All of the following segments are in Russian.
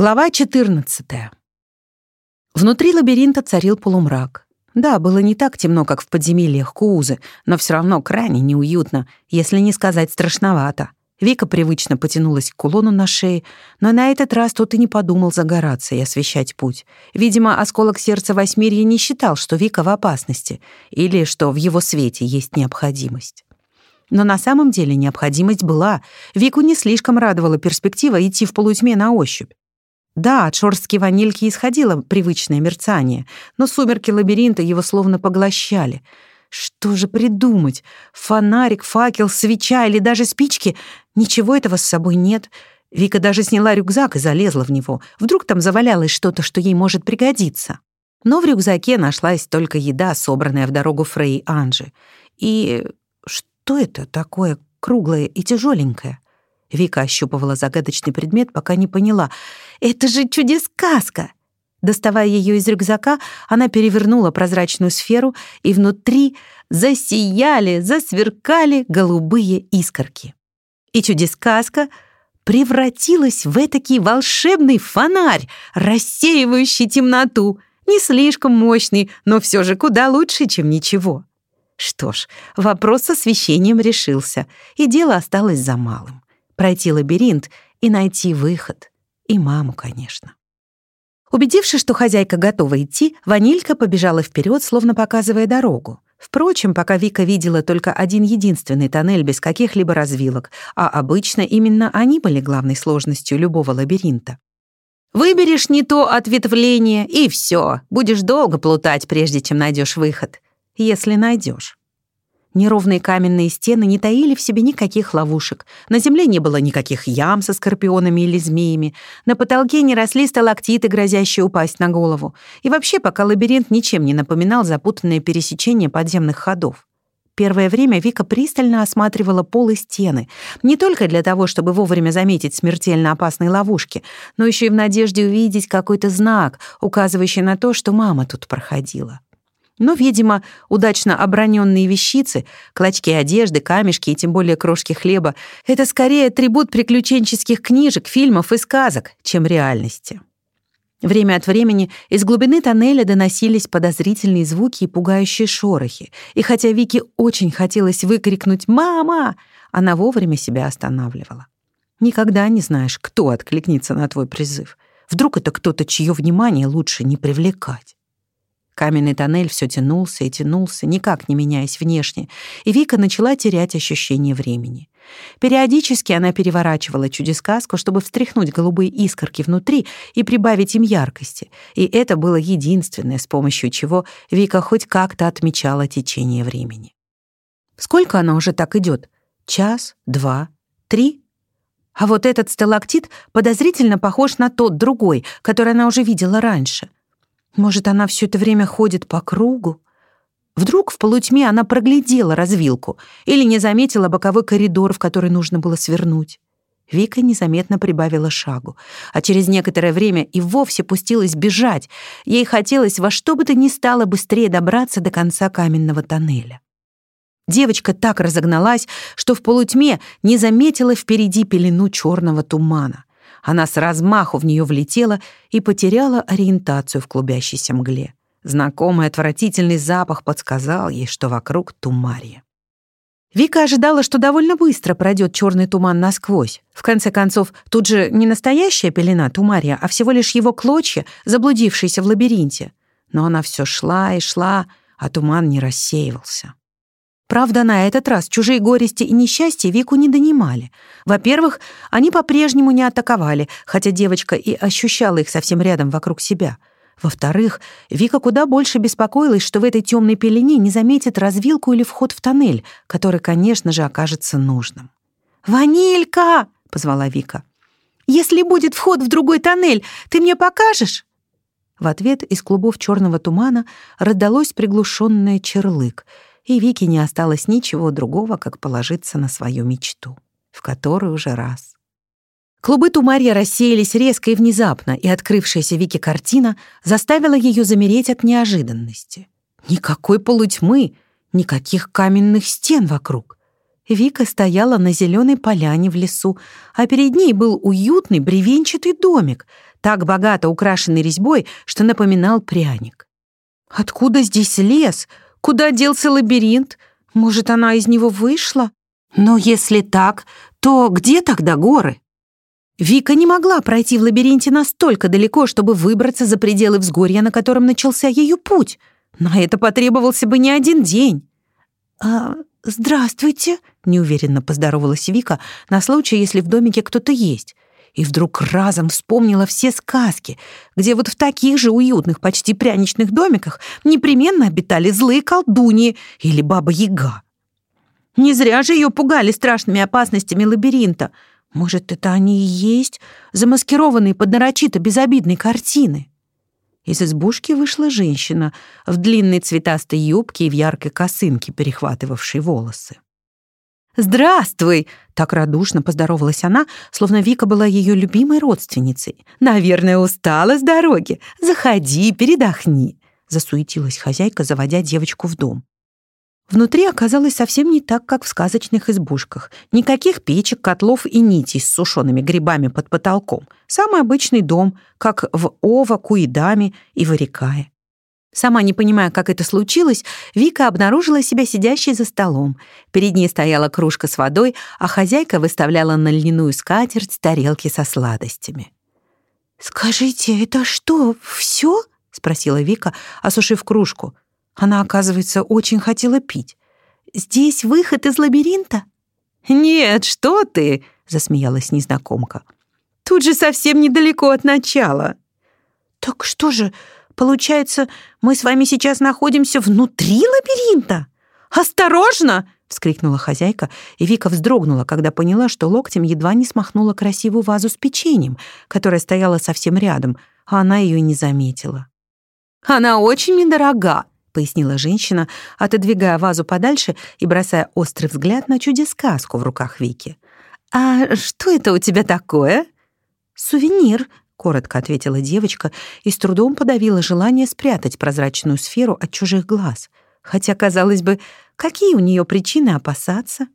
Глава 14. Внутри лабиринта царил полумрак. Да, было не так темно, как в подземельях Куузы, но все равно крайне неуютно, если не сказать страшновато. Вика привычно потянулась к кулону на шее, но на этот раз тот и не подумал загораться и освещать путь. Видимо, осколок сердца Восьмирья не считал, что Вика в опасности или что в его свете есть необходимость. Но на самом деле необходимость была. Вику не слишком радовала перспектива идти в полутьме на ощупь. Да, от шорстки ванильки исходило привычное мерцание, но сумерки лабиринта его словно поглощали. Что же придумать? Фонарик, факел, свеча или даже спички? Ничего этого с собой нет. Вика даже сняла рюкзак и залезла в него. Вдруг там завалялось что-то, что ей может пригодиться. Но в рюкзаке нашлась только еда, собранная в дорогу Фрей Анжи. И что это такое круглое и тяжеленькое? Вика ощупывала загадочный предмет, пока не поняла. «Это же чудес-сказка!» Доставая ее из рюкзака, она перевернула прозрачную сферу, и внутри засияли, засверкали голубые искорки. И чудес-сказка превратилась в этакий волшебный фонарь, рассеивающий темноту. Не слишком мощный, но все же куда лучше, чем ничего. Что ж, вопрос с освещением решился, и дело осталось за малым пройти лабиринт и найти выход. И маму, конечно. Убедившись, что хозяйка готова идти, Ванилька побежала вперед, словно показывая дорогу. Впрочем, пока Вика видела только один единственный тоннель без каких-либо развилок, а обычно именно они были главной сложностью любого лабиринта. Выберешь не то ответвление, и все, будешь долго плутать, прежде чем найдешь выход. Если найдешь. Неровные каменные стены не таили в себе никаких ловушек. На земле не было никаких ям со скорпионами или змеями. На потолке не росли сталактиты, грозящие упасть на голову. И вообще пока лабиринт ничем не напоминал запутанное пересечение подземных ходов. Первое время Вика пристально осматривала пол и стены, не только для того, чтобы вовремя заметить смертельно опасные ловушки, но еще и в надежде увидеть какой-то знак, указывающий на то, что мама тут проходила. Но, видимо, удачно оброненные вещицы, клочки одежды, камешки и тем более крошки хлеба — это скорее атрибут приключенческих книжек, фильмов и сказок, чем реальности. Время от времени из глубины тоннеля доносились подозрительные звуки и пугающие шорохи, и хотя Вике очень хотелось выкрикнуть «Мама!», она вовремя себя останавливала. Никогда не знаешь, кто откликнется на твой призыв. Вдруг это кто-то, чье внимание лучше не привлекать. Каменный тоннель все тянулся и тянулся, никак не меняясь внешне, и Вика начала терять ощущение времени. Периодически она переворачивала чудесказку, чтобы встряхнуть голубые искорки внутри и прибавить им яркости, и это было единственное, с помощью чего Вика хоть как-то отмечала течение времени. Сколько она уже так идет? Час? Два? Три? А вот этот сталактит подозрительно похож на тот другой, который она уже видела раньше — может, она все это время ходит по кругу? Вдруг в полутьме она проглядела развилку или не заметила боковой коридор, в который нужно было свернуть. Вика незаметно прибавила шагу, а через некоторое время и вовсе пустилась бежать. Ей хотелось во что бы то ни стало быстрее добраться до конца каменного тоннеля. Девочка так разогналась, что в полутьме не заметила впереди пелену черного тумана. Она с размаху в нее влетела и потеряла ориентацию в клубящейся мгле. Знакомый отвратительный запах подсказал ей, что вокруг тумария. Вика ожидала, что довольно быстро пройдет черный туман насквозь. В конце концов, тут же не настоящая пелена тумария, а всего лишь его клочья, заблудившиеся в лабиринте. Но она все шла и шла, а туман не рассеивался. Правда, на этот раз чужие горести и несчастья Вику не донимали. Во-первых, они по-прежнему не атаковали, хотя девочка и ощущала их совсем рядом вокруг себя. Во-вторых, Вика куда больше беспокоилась, что в этой темной пелене не заметит развилку или вход в тоннель, который, конечно же, окажется нужным. «Ванилька!» — позвала Вика. «Если будет вход в другой тоннель, ты мне покажешь?» В ответ из клубов черного тумана раздалось приглушенное черлык — и Вике не осталось ничего другого, как положиться на свою мечту, в которую уже раз. Клубы Тумарья рассеялись резко и внезапно, и открывшаяся Вике картина заставила ее замереть от неожиданности. Никакой полутьмы, никаких каменных стен вокруг. Вика стояла на зеленой поляне в лесу, а перед ней был уютный бревенчатый домик, так богато украшенный резьбой, что напоминал пряник. Откуда здесь лес? Куда делся лабиринт? Может, она из него вышла? Но если так, то где тогда горы? Вика не могла пройти в лабиринте настолько далеко, чтобы выбраться за пределы взгорья, на котором начался ее путь. На это потребовался бы не один день. «А, здравствуйте», — неуверенно поздоровалась Вика на случай, если в домике кто-то есть. И вдруг разом вспомнила все сказки, где вот в таких же уютных, почти пряничных домиках непременно обитали злые колдуньи или баба-яга. Не зря же ее пугали страшными опасностями лабиринта. Может, это они и есть, замаскированные под нарочито безобидной картины? Из избушки вышла женщина в длинной цветастой юбке и в яркой косынке, перехватывавшей волосы. «Здравствуй!» — так радушно поздоровалась она, словно Вика была ее любимой родственницей. «Наверное, устала с дороги. Заходи, передохни!» — засуетилась хозяйка, заводя девочку в дом. Внутри оказалось совсем не так, как в сказочных избушках. Никаких печек, котлов и нитей с сушеными грибами под потолком. Самый обычный дом, как в Ова, Куидаме и Варикае. Сама не понимая, как это случилось, Вика обнаружила себя сидящей за столом. Перед ней стояла кружка с водой, а хозяйка выставляла на льняную скатерть тарелки со сладостями. «Скажите, это что, все?» — спросила Вика, осушив кружку — она, оказывается, очень хотела пить. «Здесь выход из лабиринта?» «Нет, что ты!» — засмеялась незнакомка. «Тут же совсем недалеко от начала». «Так что же, получается, мы с вами сейчас находимся внутри лабиринта?» «Осторожно!» — вскрикнула хозяйка, и Вика вздрогнула, когда поняла, что локтем едва не смахнула красивую вазу с печеньем, которая стояла совсем рядом, а она ее не заметила. «Она очень недорога», пояснила женщина, отодвигая вазу подальше и бросая острый взгляд на чудес-сказку в руках Вики. «А что это у тебя такое?» «Сувенир», — коротко ответила девочка и с трудом подавила желание спрятать прозрачную сферу от чужих глаз. Хотя, казалось бы, какие у нее причины опасаться?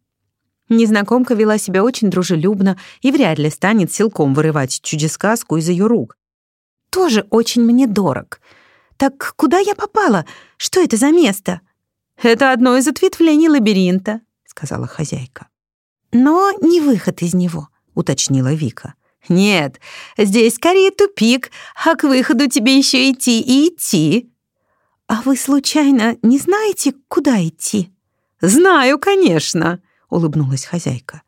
Незнакомка вела себя очень дружелюбно и вряд ли станет силком вырывать чудес-сказку из ее рук. «Тоже очень мне дорог», «Так куда я попала? Что это за место?» «Это одно из ответвлений лабиринта», — сказала хозяйка. «Но не выход из него», — уточнила Вика. «Нет, здесь скорее тупик, а к выходу тебе еще идти и идти». «А вы, случайно, не знаете, куда идти?» «Знаю, конечно», — улыбнулась хозяйка.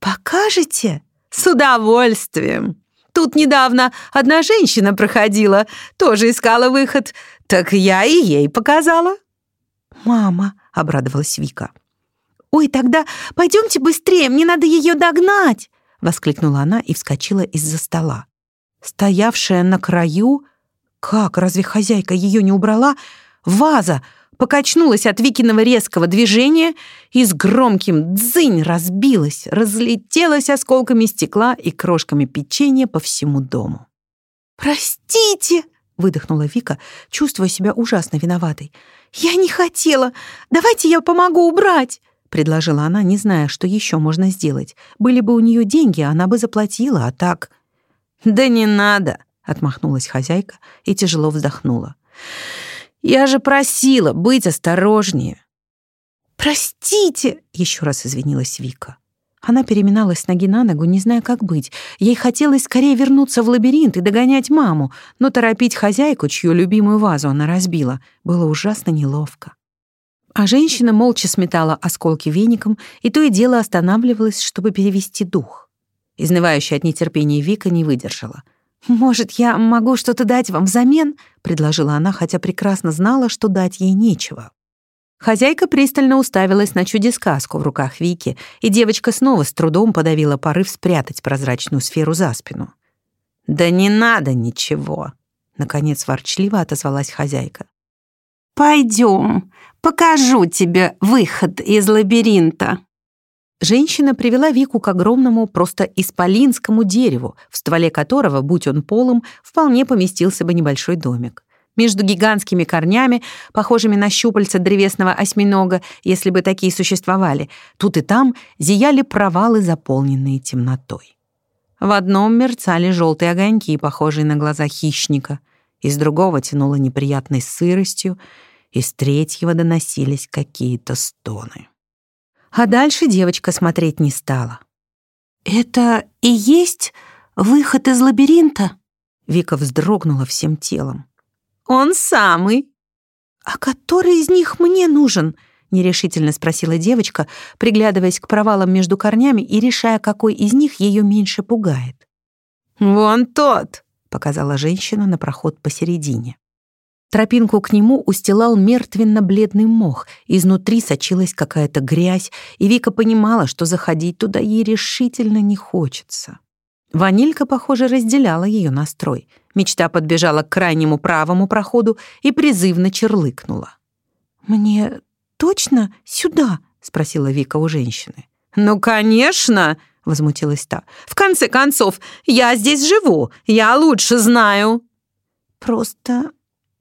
«Покажете?» «С удовольствием!» Тут недавно одна женщина проходила, тоже искала выход. Так я и ей показала». «Мама», — обрадовалась Вика. «Ой, тогда пойдемте быстрее, мне надо ее догнать!» — воскликнула она и вскочила из-за стола. Стоявшая на краю... Как, разве хозяйка ее не убрала? Ваза покачнулась от Викиного резкого движения и с громким «дзынь» разбилась, разлетелась осколками стекла и крошками печенья по всему дому. «Простите!» — выдохнула Вика, чувствуя себя ужасно виноватой. «Я не хотела! Давайте я помогу убрать!» — предложила она, не зная, что еще можно сделать. Были бы у нее деньги, она бы заплатила, а так... «Да не надо!» — отмахнулась хозяйка и тяжело вздохнула. Я же просила быть осторожнее. «Простите!» — еще раз извинилась Вика. Она переминалась с ноги на ногу, не зная, как быть. Ей хотелось скорее вернуться в лабиринт и догонять маму, но торопить хозяйку, чью любимую вазу она разбила, было ужасно неловко. А женщина молча сметала осколки веником и то и дело останавливалась, чтобы перевести дух. Изнывающая от нетерпения Вика не выдержала — «Может, я могу что-то дать вам взамен?» — предложила она, хотя прекрасно знала, что дать ей нечего. Хозяйка пристально уставилась на чудес-сказку в руках Вики, и девочка снова с трудом подавила порыв спрятать прозрачную сферу за спину. «Да не надо ничего!» — наконец ворчливо отозвалась хозяйка. «Пойдем, покажу тебе выход из лабиринта!» Женщина привела Вику к огромному, просто исполинскому дереву, в стволе которого, будь он полым, вполне поместился бы небольшой домик. Между гигантскими корнями, похожими на щупальца древесного осьминога, если бы такие существовали, тут и там зияли провалы, заполненные темнотой. В одном мерцали желтые огоньки, похожие на глаза хищника, из другого тянуло неприятной сыростью, из третьего доносились какие-то стоны. А дальше девочка смотреть не стала. «Это и есть выход из лабиринта?» Вика вздрогнула всем телом. «Он самый!» «А который из них мне нужен?» — нерешительно спросила девочка, приглядываясь к провалам между корнями и решая, какой из них ее меньше пугает. «Вон тот!» — показала женщина на проход посередине. Тропинку к нему устилал мертвенно-бледный мох, изнутри сочилась какая-то грязь, и Вика понимала, что заходить туда ей решительно не хочется. Ванилька, похоже, разделяла ее настрой. Мечта подбежала к крайнему правому проходу и призывно черлыкнула. «Мне точно сюда?» — спросила Вика у женщины. «Ну, конечно!» — возмутилась та. «В конце концов, я здесь живу, я лучше знаю». «Просто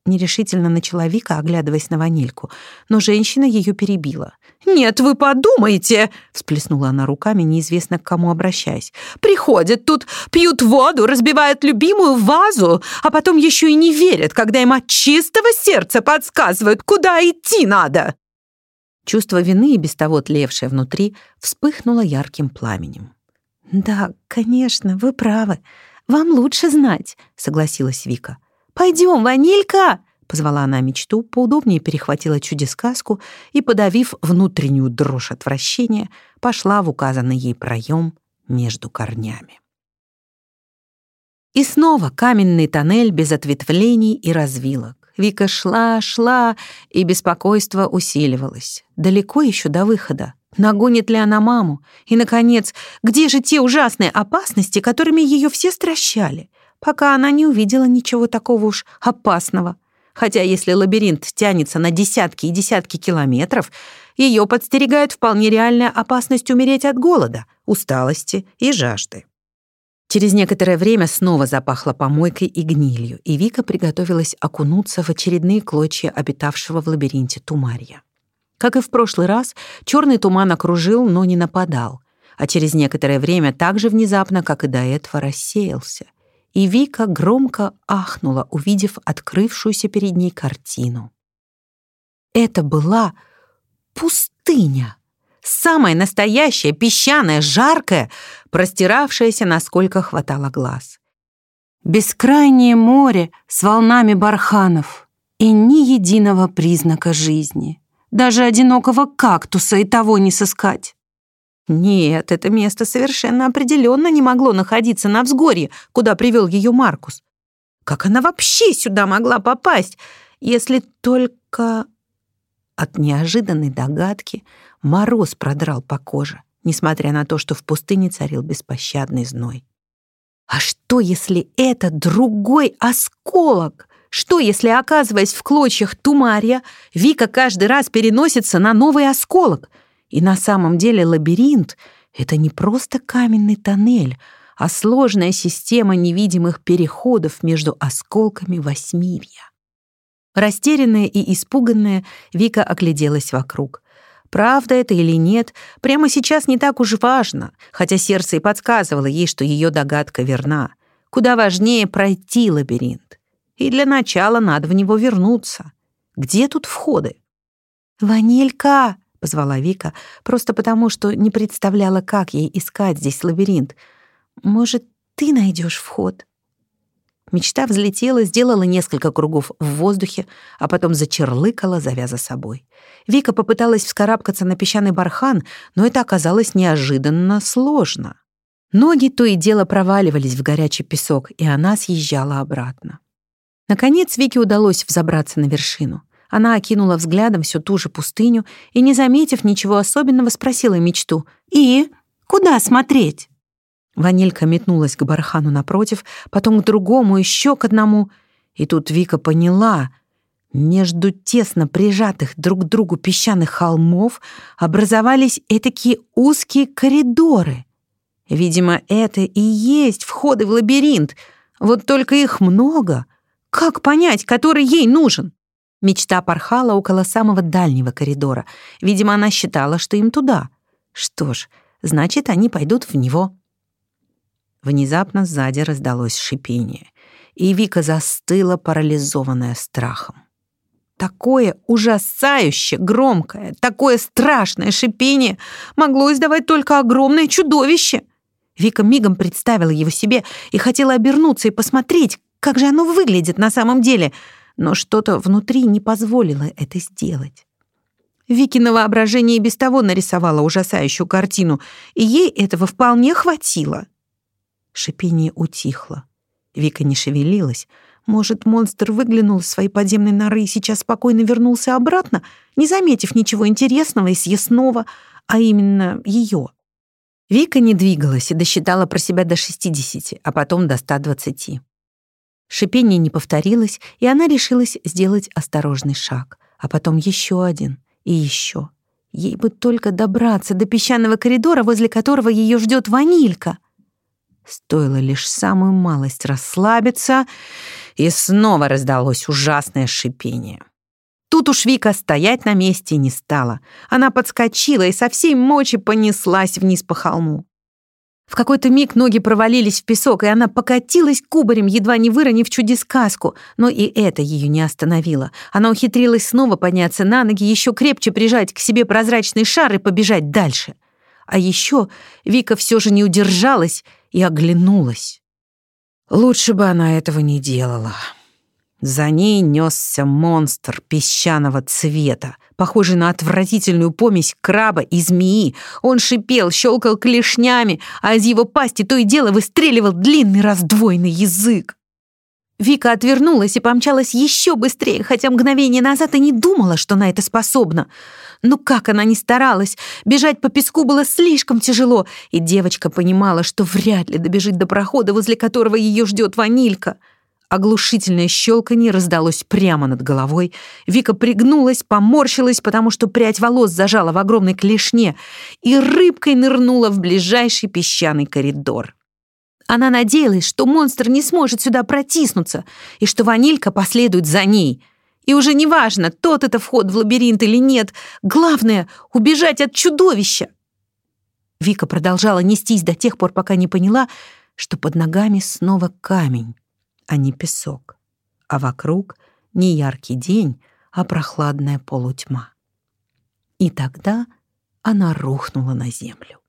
Нерешительно начала Вика, оглядываясь на ванильку, но женщина ее перебила. «Нет, вы подумайте!» — всплеснула она руками, неизвестно к кому обращаясь. «Приходят тут, пьют воду, разбивают любимую вазу, а потом еще и не верят, когда им от чистого сердца подсказывают, куда идти надо!» Чувство вины, и без того тлевшее внутри, вспыхнуло ярким пламенем. «Да, конечно, вы правы. Вам лучше знать», — согласилась Вика. «Пойдем, Ванилька!» — позвала она мечту, поудобнее перехватила чудесказку и, подавив внутреннюю дрожь отвращения, пошла в указанный ей проем между корнями. И снова каменный тоннель без ответвлений и развилок. Вика шла, шла, и беспокойство усиливалось. Далеко еще до выхода. Нагонит ли она маму? И, наконец, где же те ужасные опасности, которыми ее все стращали? Пока она не увидела ничего такого уж опасного. Хотя если лабиринт тянется на десятки и десятки километров, ее подстерегает вполне реальная опасность умереть от голода, усталости и жажды. Через некоторое время снова запахло помойкой и гнилью, и Вика приготовилась окунуться в очередные клочья обитавшего в лабиринте тумарья. Как и в прошлый раз, черный туман окружил, но не нападал, а через некоторое время так же внезапно, как и до этого, рассеялся и Вика громко ахнула, увидев открывшуюся перед ней картину. Это была пустыня. Самая настоящая, песчаная, жаркая, простиравшаяся, насколько хватало глаз. Бескрайнее море с волнами барханов и ни единого признака жизни. Даже одинокого кактуса и того не сыскать. Нет, это место совершенно определенно не могло находиться на взгорье, куда привел ее Маркус. Как она вообще сюда могла попасть, если только... От неожиданной догадки мороз продрал по коже, несмотря на то, что в пустыне царил беспощадный зной. А что, если это другой осколок? Что, если, оказываясь в клочьях тумария, Вика каждый раз переносится на новый осколок — и на самом деле лабиринт — это не просто каменный тоннель, а сложная система невидимых переходов между осколками восьмирья. Растерянная и испуганная, Вика огляделась вокруг. Правда это или нет, прямо сейчас не так уж важно, хотя сердце и подсказывало ей, что ее догадка верна. Куда важнее пройти лабиринт. И для начала надо в него вернуться. Где тут входы? «Ванилька!» Позвала Вика, просто потому, что не представляла, как ей искать здесь лабиринт. «Может, ты найдешь вход?» Мечта взлетела, сделала несколько кругов в воздухе, а потом зачерлыкала, завяза собой. Вика попыталась вскарабкаться на песчаный бархан, но это оказалось неожиданно сложно. Ноги то и дело проваливались в горячий песок, и она съезжала обратно. Наконец Вике удалось взобраться на вершину. Она окинула взглядом всю ту же пустыню и, не заметив ничего особенного, спросила мечту. «И? Куда смотреть?» Ванилька метнулась к бархану напротив, потом к другому, еще к одному. И тут Вика поняла, между тесно прижатых друг к другу песчаных холмов образовались этакие узкие коридоры. Видимо, это и есть входы в лабиринт, вот только их много — как понять, который ей нужен? Мечта порхала около самого дальнего коридора. Видимо, она считала, что им туда. Что ж, значит, они пойдут в него. Внезапно сзади раздалось шипение, и Вика застыла, парализованная страхом. Такое ужасающе громкое, такое страшное шипение могло издавать только огромное чудовище. Вика мигом представила его себе и хотела обернуться и посмотреть, как же оно выглядит на самом деле, но что-то внутри не позволило это сделать. Викино воображение без того нарисовало ужасающую картину, и ей этого вполне хватило. Шипение утихло. Вика не шевелилась. Может, монстр выглянул из своей подземной норы и сейчас спокойно вернулся обратно, не заметив ничего интересного и съестного, а именно ее. Вика не двигалась и досчитала про себя до 60, а потом до 120. Шипение не повторилось, и она решилась сделать осторожный шаг, а потом еще один и еще. Ей бы только добраться до песчаного коридора, возле которого ее ждет ванилька. Стоило лишь самую малость расслабиться, и снова раздалось ужасное шипение. Тут уж Вика стоять на месте не стала. Она подскочила и со всей мочи понеслась вниз по холму. В какой-то миг ноги провалились в песок, и она покатилась кубарем, едва не выронив чудес-сказку. Но и это ее не остановило. Она ухитрилась снова подняться на ноги, еще крепче прижать к себе прозрачный шар и побежать дальше. А еще Вика все же не удержалась и оглянулась. Лучше бы она этого не делала. За ней несся монстр песчаного цвета, похожий на отвратительную помесь краба и змеи. Он шипел, щелкал клешнями, а из его пасти то и дело выстреливал длинный раздвоенный язык. Вика отвернулась и помчалась еще быстрее, хотя мгновение назад и не думала, что на это способна. Но как она ни старалась, бежать по песку было слишком тяжело, и девочка понимала, что вряд ли добежит до прохода, возле которого ее ждет ванилька — Оглушительное щелканье раздалось прямо над головой. Вика пригнулась, поморщилась, потому что прядь волос зажала в огромной клешне и рыбкой нырнула в ближайший песчаный коридор. Она надеялась, что монстр не сможет сюда протиснуться и что ванилька последует за ней. И уже неважно, тот это вход в лабиринт или нет, главное — убежать от чудовища. Вика продолжала нестись до тех пор, пока не поняла, что под ногами снова камень а не песок, а вокруг не яркий день, а прохладная полутьма. И тогда она рухнула на землю.